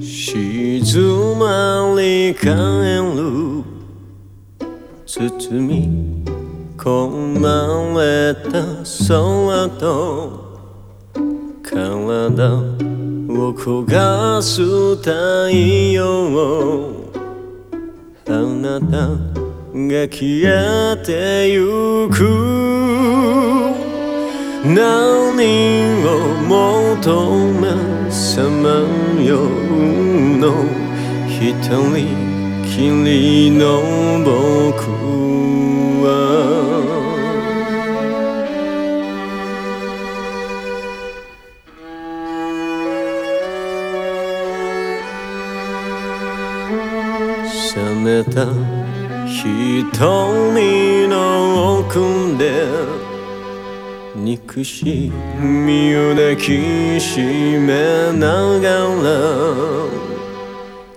静まり返る包み込まれた空と体を焦がす太陽あなたが消えてゆく何を求めさまようの一人きりの僕は。冷めた瞳の奥で憎しみを抱きしめながら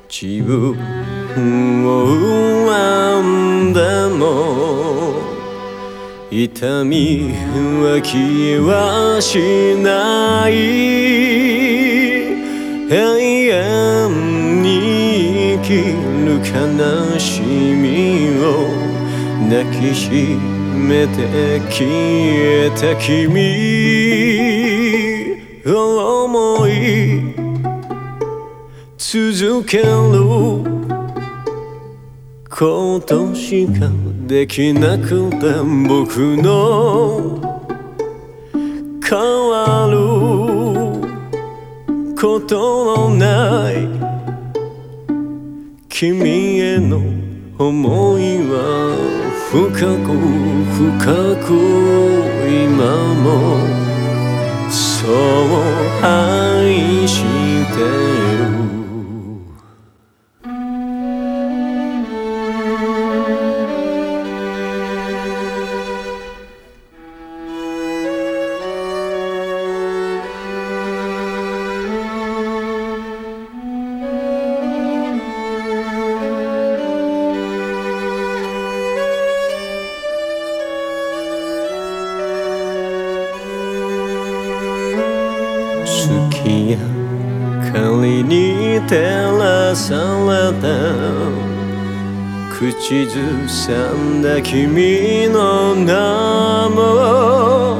自分を恨んでも痛みは消えはしない永遠に生きる悲しみを抱きしめめて消えた君を思い続けることしかできなくて僕の変わることのない君への思いは深く深く今もそう愛してる仮に照らされた口ずさんだ君の名も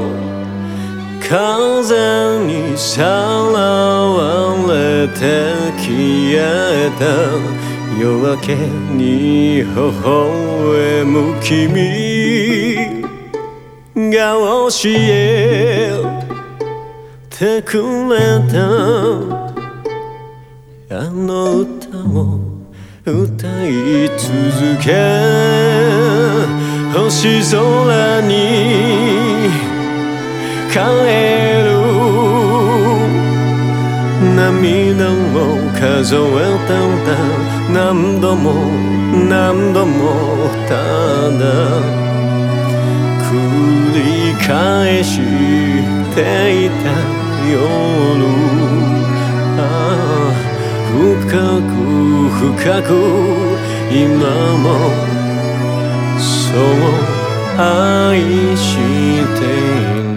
風にさらわれて消えた夜明けに微笑む君が教えてくれたあの歌を歌い続け星空に帰る。涙を数えた歌何度も何度もただ繰り返していた夜。ああ深く深く今もそう愛している。